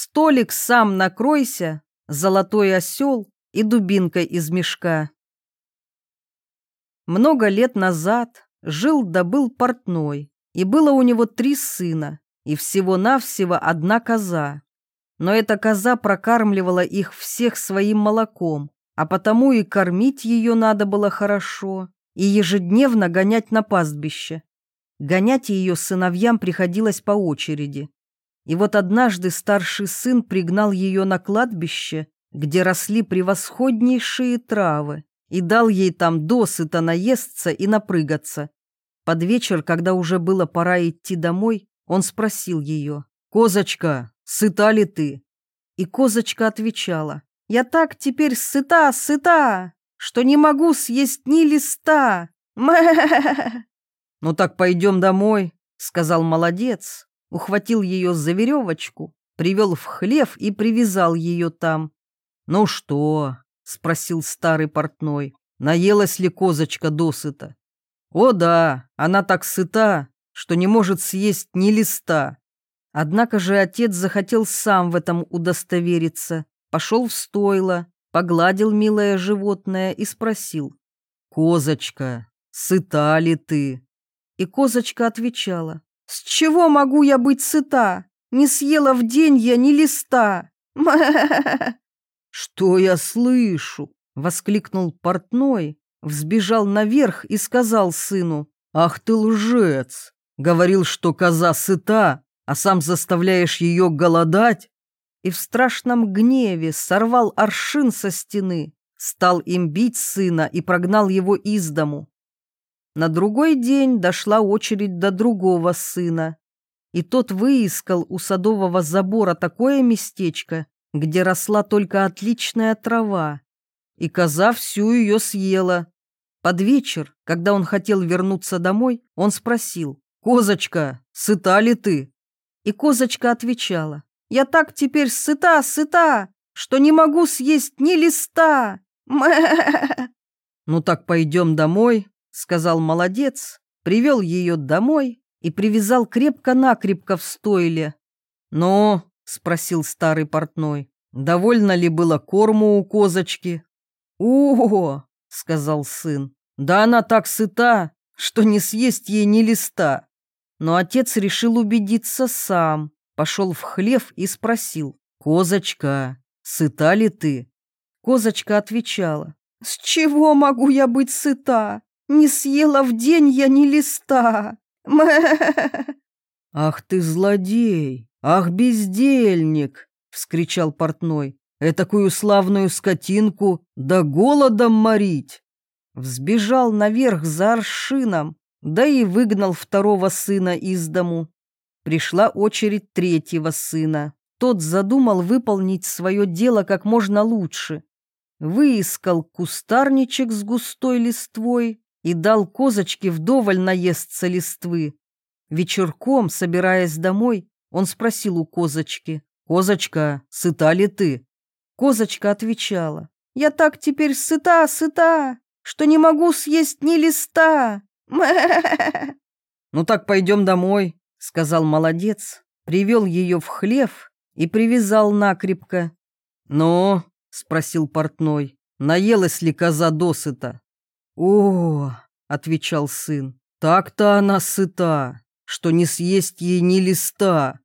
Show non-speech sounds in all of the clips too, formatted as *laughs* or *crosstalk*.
Столик сам накройся, золотой осел и дубинка из мешка. Много лет назад жил да был портной, и было у него три сына, и всего-навсего одна коза. Но эта коза прокармливала их всех своим молоком, а потому и кормить ее надо было хорошо, и ежедневно гонять на пастбище. Гонять ее сыновьям приходилось по очереди. И вот однажды старший сын пригнал ее на кладбище, где росли превосходнейшие травы, и дал ей там досыта наесться и напрыгаться. Под вечер, когда уже было пора идти домой, он спросил ее, «Козочка, сыта ли ты?» И козочка отвечала, «Я так теперь сыта, сыта, что не могу съесть ни листа. *laughs* «Ну так пойдем домой», — сказал молодец, ухватил ее за веревочку, привел в хлев и привязал ее там. «Ну что?» — спросил старый портной. «Наелась ли козочка досыта?» «О да, она так сыта, что не может съесть ни листа». Однако же отец захотел сам в этом удостовериться, пошел в стойло, погладил милое животное и спросил. «Козочка, сыта ли ты?» И козочка отвечала. «С чего могу я быть сыта? Не съела в день я ни листа!» *laughs* «Что я слышу?» — воскликнул портной, взбежал наверх и сказал сыну. «Ах ты лжец! Говорил, что коза сыта, а сам заставляешь ее голодать!» И в страшном гневе сорвал аршин со стены, стал им бить сына и прогнал его из дому. На другой день дошла очередь до другого сына, и тот выискал у садового забора такое местечко, где росла только отличная трава, и коза всю ее съела. Под вечер, когда он хотел вернуться домой, он спросил, «Козочка, сыта ли ты?» И козочка отвечала, «Я так теперь сыта, сыта, что не могу съесть ни листа!» *laughs* «Ну так пойдем домой», сказал молодец, привел ее домой и привязал крепко-накрепко в стойле. «Ну?» — спросил старый портной. «Довольно ли было корму у козочки?» «О!» — сказал сын. «Да она так сыта, что не съесть ей ни листа». Но отец решил убедиться сам, пошел в хлев и спросил. «Козочка, сыта ли ты?» Козочка отвечала. «С чего могу я быть сыта? Не съела в день я ни листа. Мэ. Ах ты злодей! Ах, бездельник! вскричал портной. Этакую славную скотинку да голодом морить. Взбежал наверх за аршином, да и выгнал второго сына из дому. Пришла очередь третьего сына. Тот задумал выполнить свое дело как можно лучше. Выискал кустарничек с густой листвой, и дал козочке вдоволь наесться листвы. Вечерком, собираясь домой, он спросил у козочки, «Козочка, сыта ли ты?» Козочка отвечала, «Я так теперь сыта, сыта, что не могу съесть ни листа!» *laughs* «Ну так пойдем домой», — сказал молодец, привел ее в хлев и привязал накрепко. «Ну?» — спросил портной, «наелась ли коза досыта?» «О, — отвечал сын, — так-то она сыта, что не съесть ей ни листа».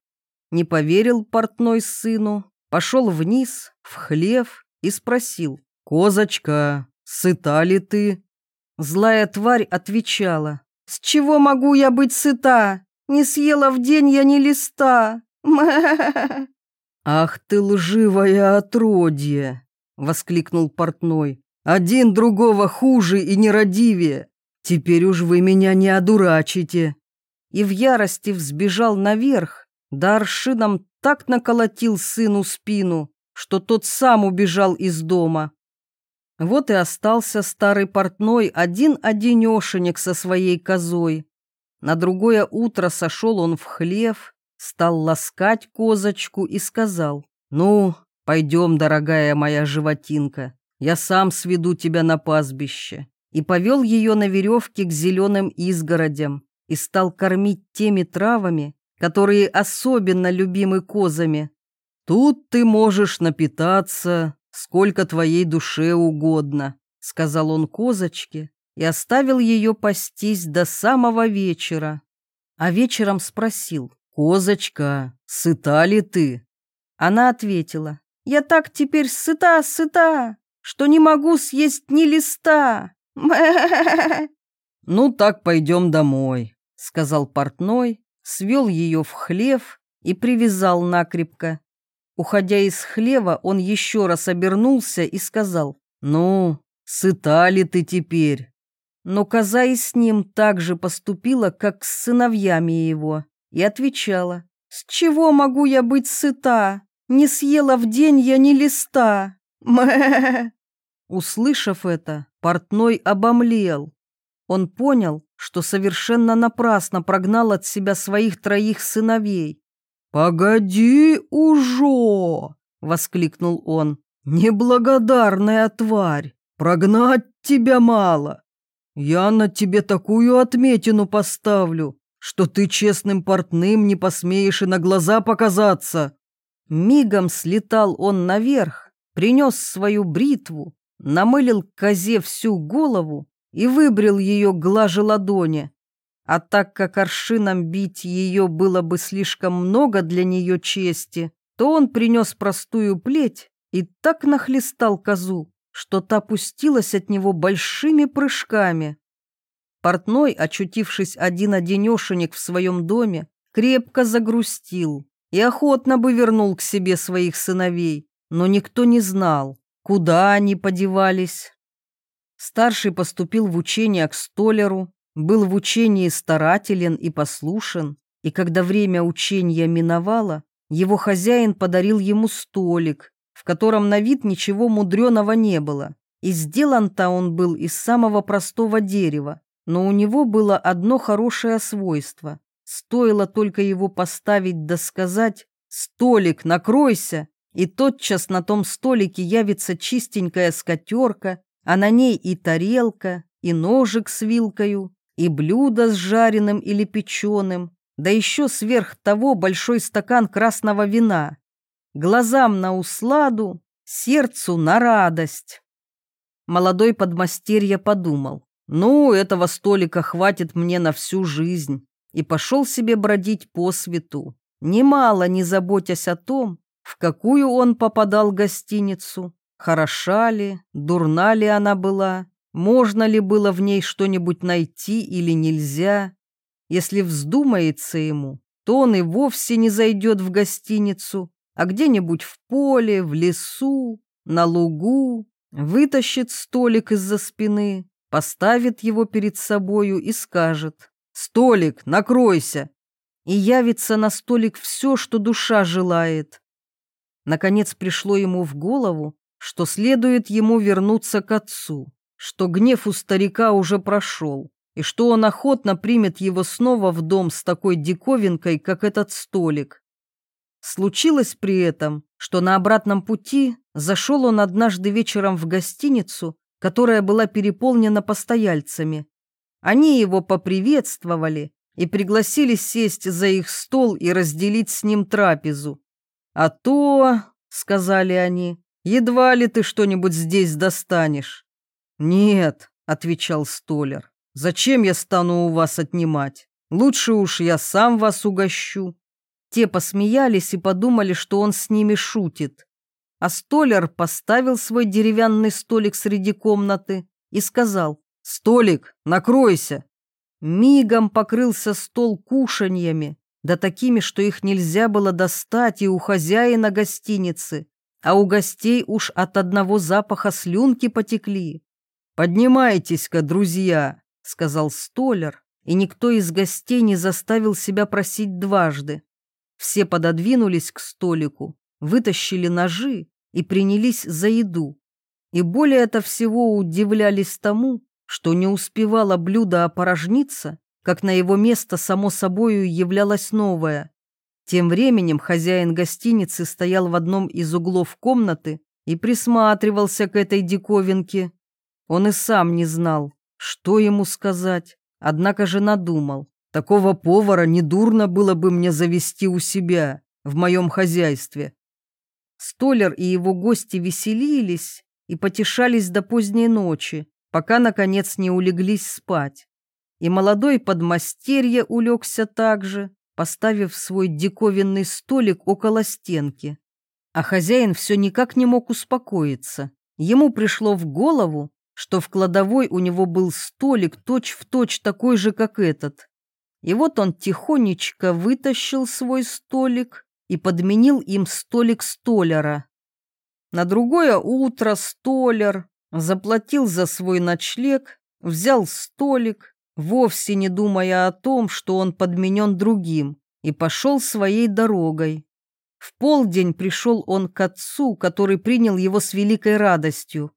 Не поверил портной сыну, пошел вниз, в хлев и спросил, «Козочка, сыта ли ты?» Злая тварь отвечала, «С чего могу я быть сыта? Не съела в день я ни листа!» *laughs* «Ах ты лживое отродье!» — воскликнул портной. Один другого хуже и нерадивее. Теперь уж вы меня не одурачите. И в ярости взбежал наверх, да аршином так наколотил сыну спину, что тот сам убежал из дома. Вот и остался старый портной один-одинешенек со своей козой. На другое утро сошел он в хлев, стал ласкать козочку и сказал, «Ну, пойдем, дорогая моя животинка, я сам сведу тебя на пастбище». И повел ее на веревке к зеленым изгородям и стал кормить теми травами, которые особенно любимы козами. Тут ты можешь напитаться, сколько твоей душе угодно, сказал он козочке и оставил ее пастись до самого вечера. А вечером спросил, «Козочка, сыта ли ты?» Она ответила, «Я так теперь сыта, сыта, что не могу съесть ни листа». *laughs* «Ну так пойдем домой», — сказал портной, свел ее в хлев и привязал накрепко. Уходя из хлева, он еще раз обернулся и сказал, «Ну, сыта ли ты теперь?» Но коза и с ним так же поступила, как с сыновьями его, и отвечала, «С чего могу я быть сыта? Не съела в день я ни листа!» Мэ! Услышав это, портной обомлел. Он понял, что совершенно напрасно прогнал от себя своих троих сыновей. «Погоди уже!» — воскликнул он. «Неблагодарная тварь! Прогнать тебя мало! Я на тебе такую отметину поставлю, что ты честным портным не посмеешь и на глаза показаться. Мигом слетал он наверх, принес свою бритву, намылил козе всю голову и выбрил ее глаже ладони. А так как аршином бить ее было бы слишком много для нее чести, то он принес простую плеть и так нахлестал козу, что та пустилась от него большими прыжками. Портной, очутившись один-одинешенек в своем доме, крепко загрустил и охотно бы вернул к себе своих сыновей, но никто не знал, куда они подевались. Старший поступил в учение к столеру, был в учении старателен и послушен, и когда время учения миновало, его хозяин подарил ему столик, в котором на вид ничего мудреного не было. И сделан-то он был из самого простого дерева, но у него было одно хорошее свойство. Стоило только его поставить да сказать «Столик, накройся!» И тотчас на том столике явится чистенькая скатерка, а на ней и тарелка, и ножик с вилкою, и блюдо с жареным или печеным, да еще сверх того большой стакан красного вина глазам на усладу, сердцу на радость. Молодой подмастерье подумал, ну, этого столика хватит мне на всю жизнь, и пошел себе бродить по свету, немало не заботясь о том, в какую он попадал гостиницу, хороша ли, дурна ли она была, можно ли было в ней что-нибудь найти или нельзя. Если вздумается ему, то он и вовсе не зайдет в гостиницу, а где-нибудь в поле, в лесу, на лугу, вытащит столик из-за спины, поставит его перед собою и скажет «Столик, накройся!» и явится на столик все, что душа желает. Наконец пришло ему в голову, что следует ему вернуться к отцу, что гнев у старика уже прошел, и что он охотно примет его снова в дом с такой диковинкой, как этот столик. Случилось при этом, что на обратном пути зашел он однажды вечером в гостиницу, которая была переполнена постояльцами. Они его поприветствовали и пригласили сесть за их стол и разделить с ним трапезу. «А то, — сказали они, — едва ли ты что-нибудь здесь достанешь». «Нет», — отвечал столяр, — «зачем я стану у вас отнимать? Лучше уж я сам вас угощу». Те посмеялись и подумали, что он с ними шутит. А столяр поставил свой деревянный столик среди комнаты и сказал «Столик, накройся!» Мигом покрылся стол кушаньями, да такими, что их нельзя было достать и у хозяина гостиницы, а у гостей уж от одного запаха слюнки потекли. «Поднимайтесь-ка, друзья!» — сказал столяр, и никто из гостей не заставил себя просить дважды. Все пододвинулись к столику, вытащили ножи и принялись за еду. И более это всего удивлялись тому, что не успевало блюдо опорожниться, как на его место само собою являлось новое. Тем временем хозяин гостиницы стоял в одном из углов комнаты и присматривался к этой диковинке. Он и сам не знал, что ему сказать, однако же надумал. Такого повара недурно было бы мне завести у себя, в моем хозяйстве. Столер и его гости веселились и потешались до поздней ночи, пока, наконец, не улеглись спать. И молодой подмастерье улегся также, поставив свой диковинный столик около стенки. А хозяин все никак не мог успокоиться. Ему пришло в голову, что в кладовой у него был столик точь-в-точь точь такой же, как этот. И вот он тихонечко вытащил свой столик и подменил им столик столяра. На другое утро столяр заплатил за свой ночлег, взял столик, вовсе не думая о том, что он подменен другим, и пошел своей дорогой. В полдень пришел он к отцу, который принял его с великой радостью.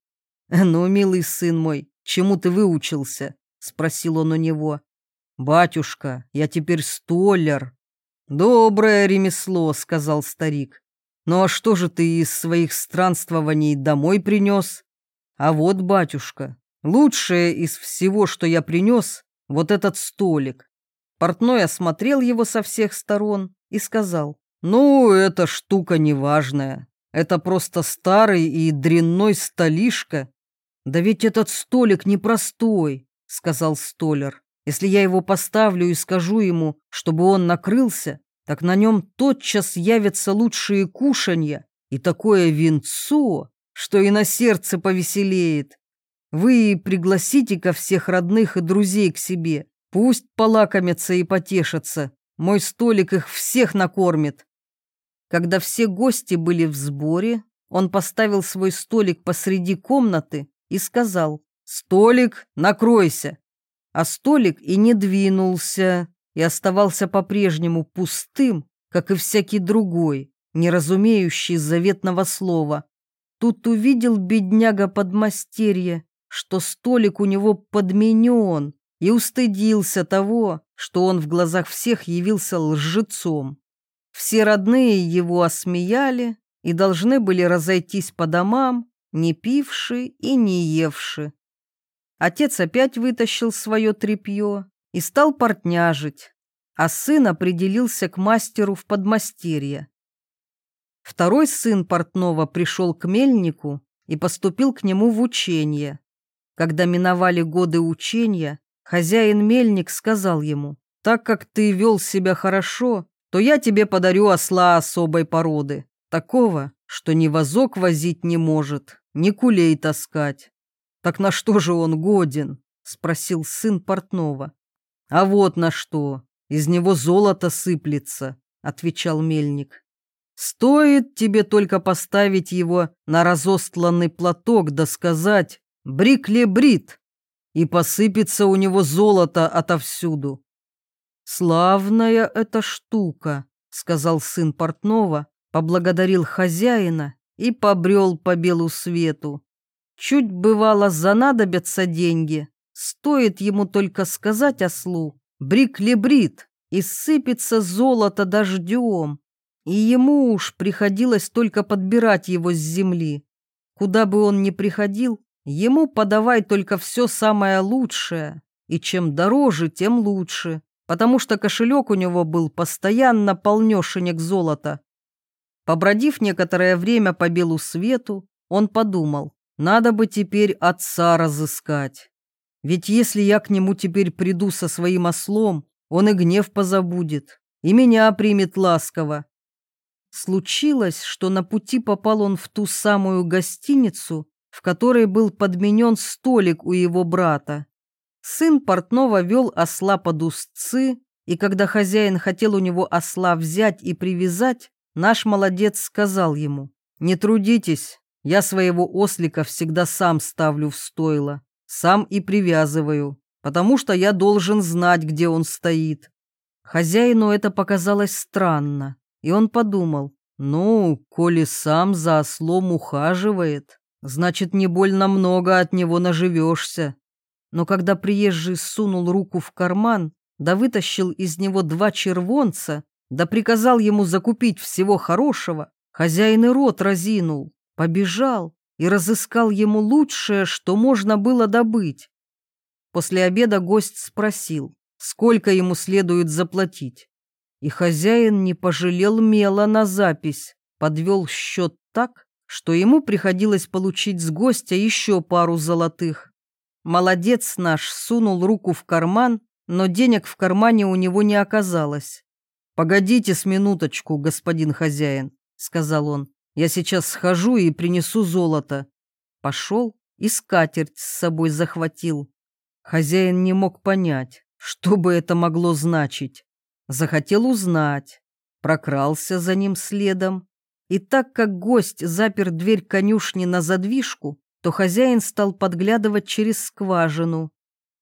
«Ну, милый сын мой, чему ты выучился?» — спросил он у него. «Батюшка, я теперь столяр». «Доброе ремесло», — сказал старик. «Ну а что же ты из своих странствований домой принес?» «А вот, батюшка, лучшее из всего, что я принес, вот этот столик». Портной осмотрел его со всех сторон и сказал, «Ну, эта штука неважная. Это просто старый и дрянной столишка, «Да ведь этот столик непростой», — сказал столер. «Если я его поставлю и скажу ему, чтобы он накрылся, так на нем тотчас явятся лучшие кушанья и такое винцо, что и на сердце повеселеет. Вы пригласите ко всех родных и друзей к себе, пусть полакомятся и потешатся, мой столик их всех накормит». Когда все гости были в сборе, он поставил свой столик посреди комнаты и сказал «Столик, накройся!» А столик и не двинулся, и оставался по-прежнему пустым, как и всякий другой, не разумеющий заветного слова. Тут увидел бедняга подмастерье, что столик у него подменен, и устыдился того, что он в глазах всех явился лжецом. Все родные его осмеяли и должны были разойтись по домам, не пивши и не евши. Отец опять вытащил свое тряпье и стал портняжить, а сын определился к мастеру в подмастерье. Второй сын портного пришел к мельнику и поступил к нему в учение. Когда миновали годы учения, хозяин-мельник сказал ему, «Так как ты вел себя хорошо, то я тебе подарю осла особой породы, такого, что ни вазок возить не может, ни кулей таскать. Так на что же он годен? Спросил сын портного. А вот на что. Из него золото сыплется, отвечал мельник. Стоит тебе только поставить его на разостланный платок да сказать «Брик-ле-брит», и посыпется у него золото отовсюду. «Славная эта штука», — сказал сын портного, поблагодарил хозяина и побрел по белу свету. Чуть бывало занадобятся деньги, стоит ему только сказать ослу «брик-лебрит» и сыпется золото дождем, и ему уж приходилось только подбирать его с земли. Куда бы он ни приходил, ему подавай только все самое лучшее, и чем дороже, тем лучше, потому что кошелек у него был постоянно полнешенек золота. Побродив некоторое время по белу свету, он подумал, надо бы теперь отца разыскать. Ведь если я к нему теперь приду со своим ослом, он и гнев позабудет, и меня примет ласково. Случилось, что на пути попал он в ту самую гостиницу, в которой был подменен столик у его брата. Сын портного вел осла под узцы, и когда хозяин хотел у него осла взять и привязать, Наш молодец сказал ему, «Не трудитесь, я своего ослика всегда сам ставлю в стойло, сам и привязываю, потому что я должен знать, где он стоит». Хозяину это показалось странно, и он подумал, «Ну, коли сам за ослом ухаживает, значит, не больно много от него наживешься». Но когда приезжий сунул руку в карман, да вытащил из него два червонца, да приказал ему закупить всего хорошего, хозяин и рот разинул, побежал и разыскал ему лучшее, что можно было добыть. После обеда гость спросил, сколько ему следует заплатить. И хозяин не пожалел мела на запись, подвел счет так, что ему приходилось получить с гостя еще пару золотых. Молодец наш сунул руку в карман, но денег в кармане у него не оказалось. «Погодите с минуточку, господин хозяин», — сказал он. «Я сейчас схожу и принесу золото». Пошел и скатерть с собой захватил. Хозяин не мог понять, что бы это могло значить. Захотел узнать, прокрался за ним следом. И так как гость запер дверь конюшни на задвижку, то хозяин стал подглядывать через скважину.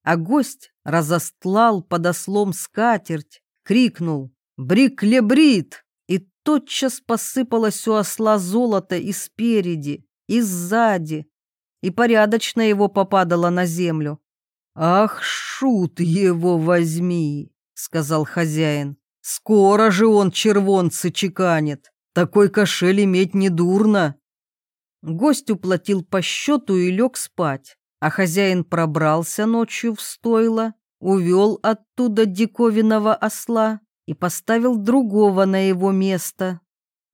А гость разостлал под ослом скатерть, крикнул «Бриклебрит!» и тотчас посыпалось у осла золото и спереди, и сзади, и порядочно его попадало на землю. «Ах, шут его возьми!» — сказал хозяин. «Скоро же он червонцы чеканит. Такой кошель иметь недурно». Гость уплатил по счету и лег спать, а хозяин пробрался ночью в стойло, увел оттуда диковинного осла и поставил другого на его место.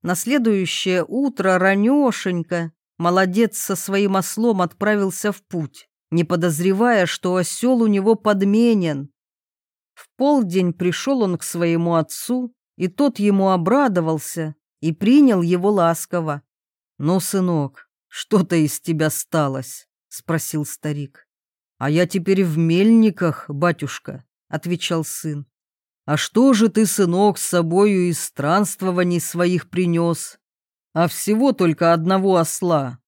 На следующее утро ранешенько молодец со своим ослом отправился в путь не подозревая, что осел у него подменен. В полдень пришел он к своему отцу, и тот ему обрадовался и принял его ласково. «Ну, сынок, что-то из тебя сталось?» — спросил старик. «А я теперь в мельниках, батюшка», — отвечал сын. «А что же ты, сынок, с собою из странствований своих принес? А всего только одного осла.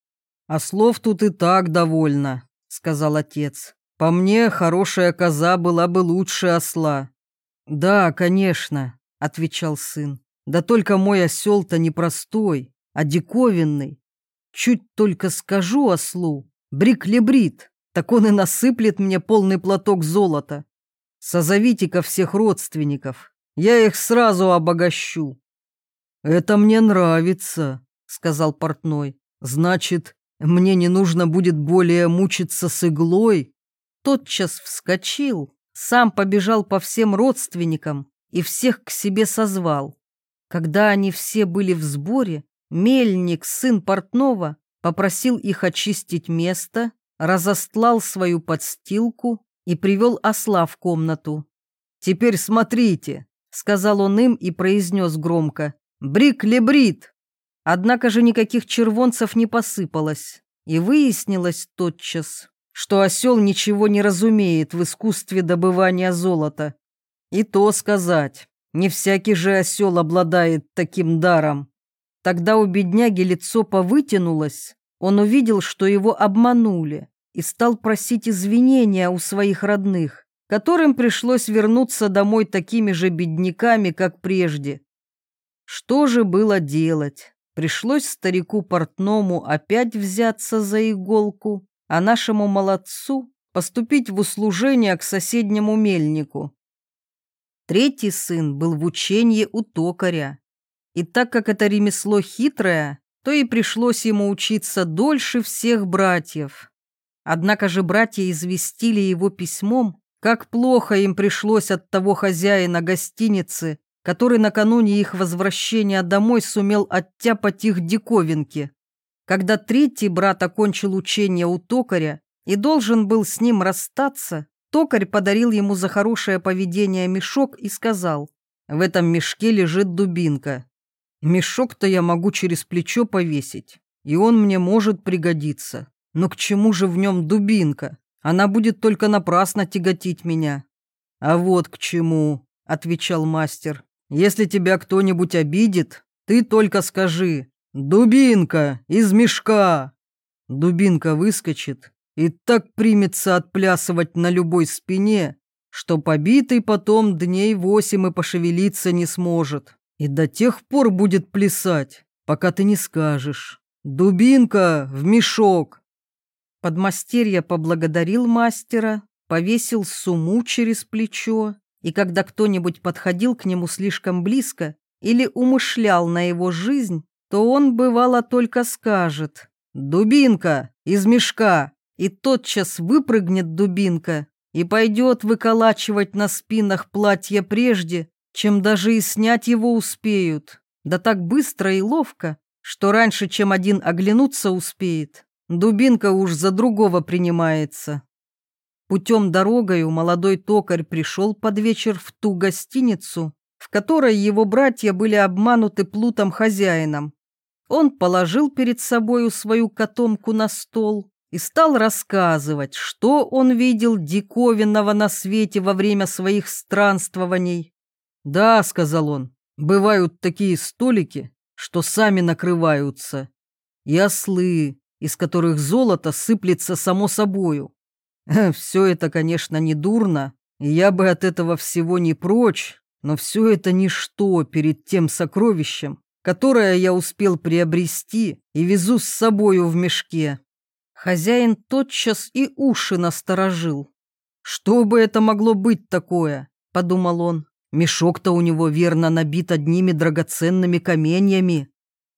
Ослов тут и так довольно сказал отец. «По мне, хорошая коза была бы лучше осла». «Да, конечно», — отвечал сын. «Да только мой осел-то не простой, а диковинный. Чуть только скажу ослу, брик-лебрит, так он и насыплет мне полный платок золота. Созовите-ка всех родственников, я их сразу обогащу». «Это мне нравится», — сказал портной. «Значит, мне не нужно будет более мучиться с иглой. Тотчас вскочил, сам побежал по всем родственникам и всех к себе созвал. Когда они все были в сборе, мельник, сын портного, попросил их очистить место, разостлал свою подстилку и привел осла в комнату. «Теперь смотрите», — сказал он им и произнес громко, «Брик-лебрит!» Однако же никаких червонцев не посыпалось, и выяснилось тотчас, что осел ничего не разумеет в искусстве добывания золота. И то сказать, не всякий же осел обладает таким даром. Тогда у бедняги лицо повытянулось, он увидел, что его обманули, и стал просить извинения у своих родных, которым пришлось вернуться домой такими же бедняками, как прежде. Что же было делать? Пришлось старику портному опять взяться за иголку, а нашему молодцу поступить в услужение к соседнему мельнику. Третий сын был в учении у токаря. И так как это ремесло хитрое, то и пришлось ему учиться дольше всех братьев. Однако же братья известили его письмом, как плохо им пришлось от того хозяина гостиницы, который накануне их возвращения домой сумел оттяпать их диковинки. Когда третий брат окончил учение у токаря и должен был с ним расстаться, токарь подарил ему за хорошее поведение мешок и сказал, «В этом мешке лежит дубинка. Мешок-то я могу через плечо повесить, и он мне может пригодиться. Но к чему же в нем дубинка? Она будет только напрасно тяготить меня». «А вот к чему», — отвечал мастер. Если тебя кто-нибудь обидит, ты только скажи «Дубинка из мешка!» Дубинка выскочит и так примется отплясывать на любой спине, что побитый потом дней восемь и пошевелиться не сможет. И до тех пор будет плясать, пока ты не скажешь «Дубинка в мешок!» Подмастерье поблагодарил мастера, повесил суму через плечо и когда кто-нибудь подходил к нему слишком близко или умышлял на его жизнь, то он, бывало, только скажет «Дубинка из мешка!» И тотчас выпрыгнет дубинка и пойдет выколачивать на спинах платье прежде, чем даже и снять его успеют. Да так быстро и ловко, что раньше, чем один оглянуться успеет, дубинка уж за другого принимается. Путем дорогою молодой токарь пришел под вечер в ту гостиницу, в которой его братья были обмануты плутом хозяином. Он положил перед собою свою котомку на стол и стал рассказывать, что он видел диковинного на свете во время своих странствований. «Да», — сказал он, — «бывают такие столики, что сами накрываются, и ослы, из которых золото сыплется само собою. Все это, конечно, не дурно, и я бы от этого всего не прочь, но все это ничто перед тем сокровищем, которое я успел приобрести и везу с собою в мешке. Хозяин тотчас и уши насторожил. «Что бы это могло быть такое?» — подумал он. «Мешок-то у него верно набит одними драгоценными каменьями.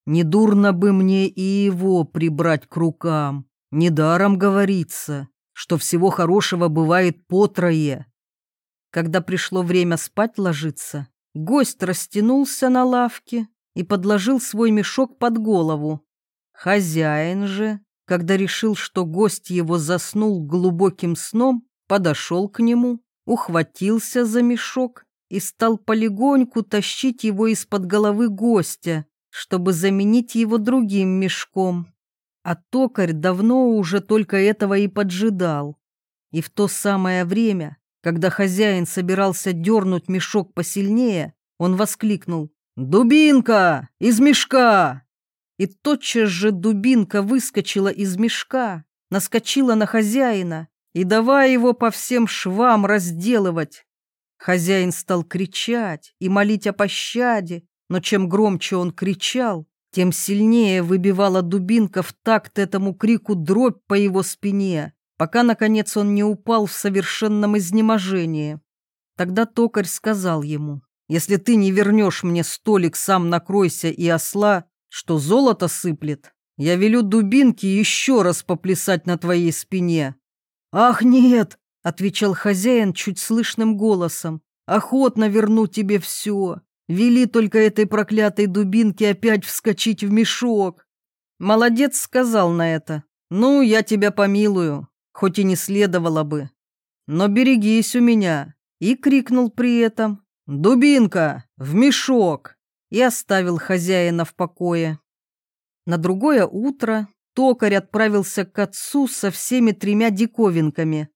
Недурно бы мне и его прибрать к рукам. Недаром говорится, что всего хорошего бывает по трое». Когда пришло время спать ложиться, гость растянулся на лавке и подложил свой мешок под голову. Хозяин же когда решил, что гость его заснул глубоким сном, подошел к нему, ухватился за мешок и стал полегоньку тащить его из-под головы гостя, чтобы заменить его другим мешком. А токарь давно уже только этого и поджидал. И в то самое время, когда хозяин собирался дернуть мешок посильнее, он воскликнул «Дубинка! Из мешка!» И тотчас же дубинка выскочила из мешка, наскочила на хозяина и давая его по всем швам разделывать. Хозяин стал кричать и молить о пощаде, но чем громче он кричал, тем сильнее выбивала дубинка в такт этому крику дробь по его спине, пока, наконец, он не упал в совершенном изнеможении. Тогда токарь сказал ему, «Если ты не вернешь мне столик, сам накройся и осла, что золото сыплет, я велю дубинке еще раз поплясать на твоей спине». «Ах, нет!» — отвечал хозяин чуть слышным голосом. «Охотно верну тебе все. Вели только этой проклятой дубинке опять вскочить в мешок». Молодец сказал на это. «Ну, я тебя помилую, хоть и не следовало бы. Но берегись у меня!» И крикнул при этом. «Дубинка, в мешок!» И оставил хозяина в покое. На другое утро токарь отправился к отцу со всеми тремя диковинками.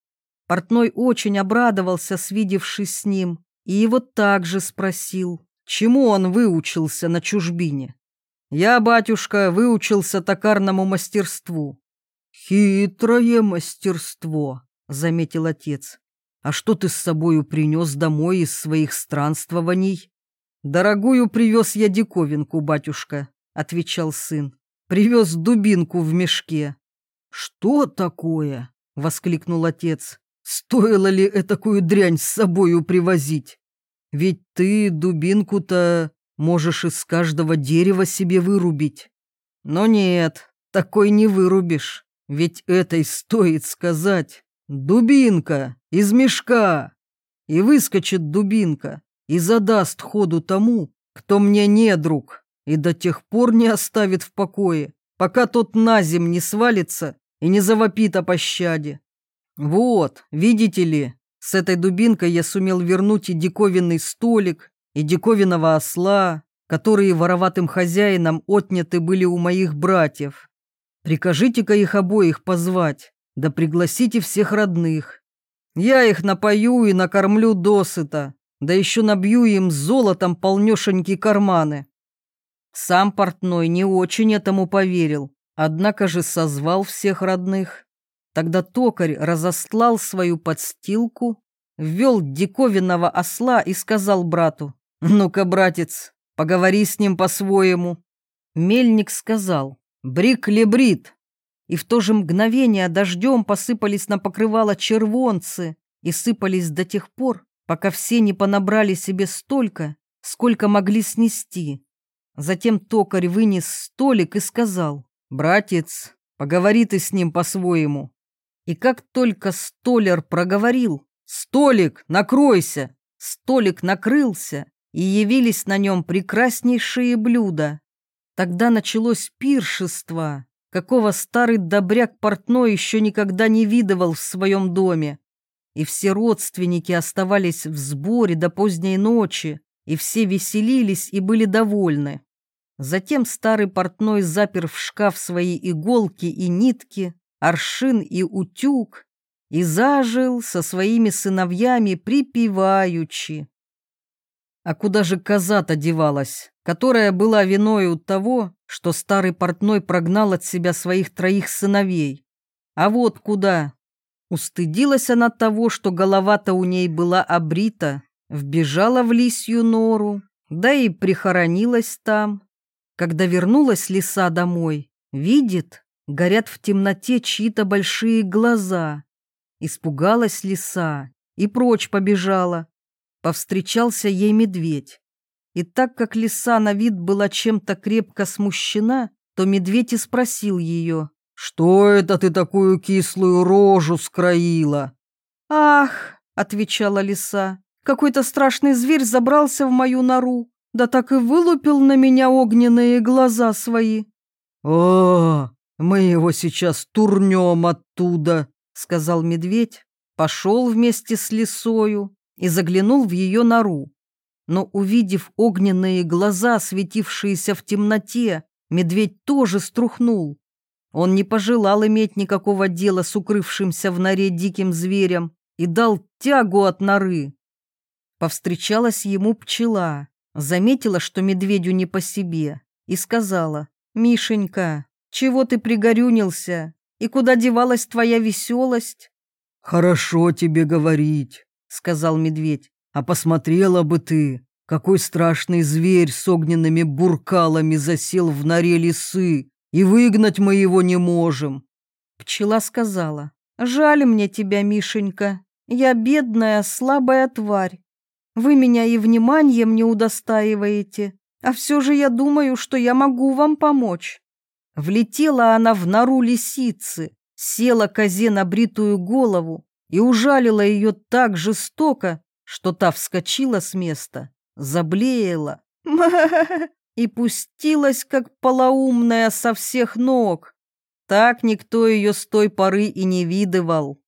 Портной очень обрадовался, свидевшись с ним, и его также спросил, чему он выучился на чужбине. «Я, батюшка, выучился токарному мастерству». «Хитрое мастерство», — заметил отец. «А что ты с собою принес домой из своих странствований?» «Дорогую привез я диковинку, батюшка», — отвечал сын. «Привез дубинку в мешке». «Что такое?» — воскликнул отец. «Стоило ли этакую дрянь с собою привозить? Ведь ты дубинку-то можешь из каждого дерева себе вырубить. Но нет, такой не вырубишь, ведь этой стоит сказать «дубинка из мешка». И выскочит дубинка, и задаст ходу тому, кто мне не друг, и до тех пор не оставит в покое, пока тот на зем не свалится и не завопит о пощаде. Вот, видите ли, с этой дубинкой я сумел вернуть и диковинный столик, и диковинного осла, которые вороватым хозяином отняты были у моих братьев. Прикажите-ка их обоих позвать, да пригласите всех родных. Я их напою и накормлю досыта, да еще набью им золотом полнешенькие карманы. Сам портной не очень этому поверил, однако же созвал всех родных. Тогда токарь разостлал свою подстилку, ввел диковинного осла и сказал брату, «Ну-ка, братец, поговори с ним по-своему». Мельник сказал, «Брик-лебрит». И в то же мгновение дождем посыпались на покрывало червонцы и сыпались до тех пор, пока все не понабрали себе столько, сколько могли снести. Затем токарь вынес столик и сказал, «Братец, поговори ты с ним по-своему». И как только столяр проговорил, «Столик, накройся!» Столик накрылся, и явились на нем прекраснейшие блюда. Тогда началось пиршество, какого старый добряк портной еще никогда не видывал в своем доме. И все родственники оставались в сборе до поздней ночи, и все веселились и были довольны. Затем старый портной запер в шкаф свои иголки и нитки, аршин и утюг, и зажил со своими сыновьями припеваючи. А куда же коза-то девалась, которая была виною того, что старый портной прогнал от себя своих троих сыновей? А вот куда. Устыдилась она того, что голова-то у ней была обрита, вбежала в лисью нору, да и прихоронилась там. Когда вернулась лиса домой, видит, горят в темноте чьи-то большие глаза. Испугалась лиса и прочь побежала. Повстречался ей медведь. И так как лиса на вид была чем-то крепко смущена, то медведь и спросил ее, «Что это ты такую кислую рожу скроила?» «Ах!» — отвечала лиса, «какой-то страшный зверь забрался в мою нору, да так и вылупил на меня огненные глаза свои». «О, мы его сейчас турнем оттуда!» сказал медведь, пошел вместе с лисою и заглянул в ее нору. Но, увидев огненные глаза, светившиеся в темноте, медведь тоже струхнул. Он не пожелал иметь никакого дела с укрывшимся в норе диким зверем и дал тягу от норы. Повстречалась ему пчела, заметила, что медведю не по себе, и сказала, «Мишенька, чего ты пригорюнился? И куда девалась твоя веселость?» «Хорошо тебе говорить», — сказал медведь. «А посмотрела бы ты, какой страшный зверь с огненными буркалами засел в норе лисы, и выгнать мы его не можем». Пчела сказала, «Жаль мне тебя, Мишенька, я бедная, слабая тварь. Вы меня и вниманием не удостаиваете, а все же я думаю, что я могу вам помочь. Влетела она в нору лисицы, села козе на бритую голову и ужалила ее так жестоко, что та вскочила с места, заблеяла *laughs* и пустилась, как полоумная со всех ног. Так никто ее с той поры и не видывал.